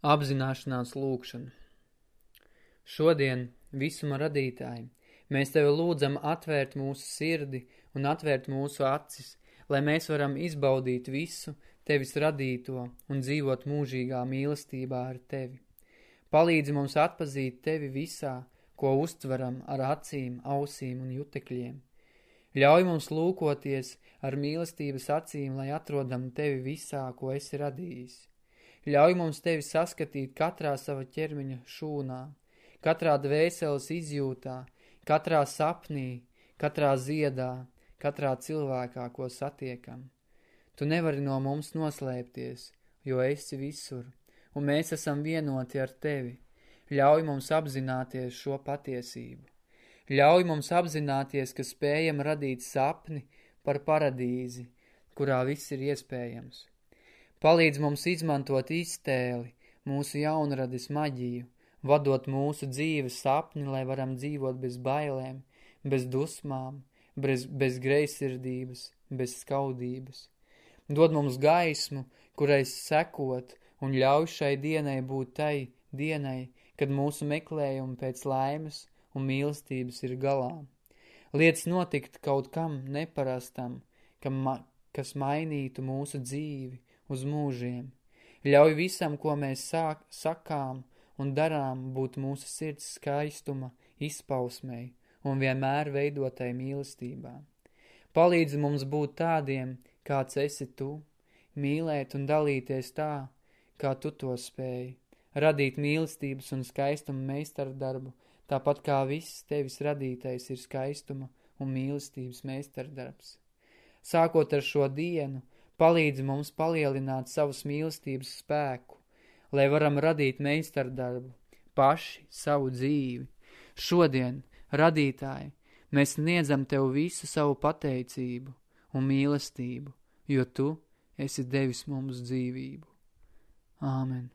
Apzināšanās lūkšana. Šodien, visuma radītāji, mēs Tevi lūdzam atvērt mūsu sirdi un atvērt mūsu acis, lai mēs varam izbaudīt visu Tevis radīto un dzīvot mūžīgā mīlestībā ar Tevi. Palīdzi mums atpazīt Tevi visā, ko uztveram ar acīm, ausīm un jutekļiem. Ļauj mums lūkoties ar mīlestības acīm, lai atrodam Tevi visā, ko esi radījis. Ļauj mums tevi saskatīt katrā sava ķermeņa šūnā, katrā dvēseles izjūtā, katrā sapnī, katrā ziedā, katrā cilvēkā, ko satiekam. Tu nevari no mums noslēpties, jo esi visur, un mēs esam vienoti ar tevi. Ļauj mums apzināties šo patiesību. Ļauj mums apzināties, ka spējam radīt sapni par paradīzi, kurā viss ir iespējams. Palīdz mums izmantot iztēli, mūsu jaunradis maģiju, vadot mūsu dzīves sapni, lai varam dzīvot bez bailēm, bez dusmām, bez, bez greisirdības, bez skaudības. Dod mums gaismu, kurai sekot, un ļauj šai dienai būt tai dienai, kad mūsu meklējumi pēc laimes un mīlestības ir galā. Lietas notikt kaut kam neparastam, kam ma kas mainītu mūsu dzīvi, uz mūžiem. Ļauj visam, ko mēs sāk, sakām un darām, būt mūsu sirds skaistuma izpausmei un vienmēr veidotai mīlestībā. Palīdzi mums būt tādiem, kāds esi tu, mīlēt un dalīties tā, kā tu to spēji, radīt mīlestības un skaistuma meistardarbu, tāpat kā viss tevis radītais ir skaistuma un mīlestības meistardarbs. Sākot ar šo dienu, palīdzi mums palielināt savas mīlestības spēku, lai varam radīt meistardarbu, paši savu dzīvi. Šodien, radītāji, mēs sniedzam Tev visu savu pateicību un mīlestību, jo Tu esi devis mums dzīvību. Āmen.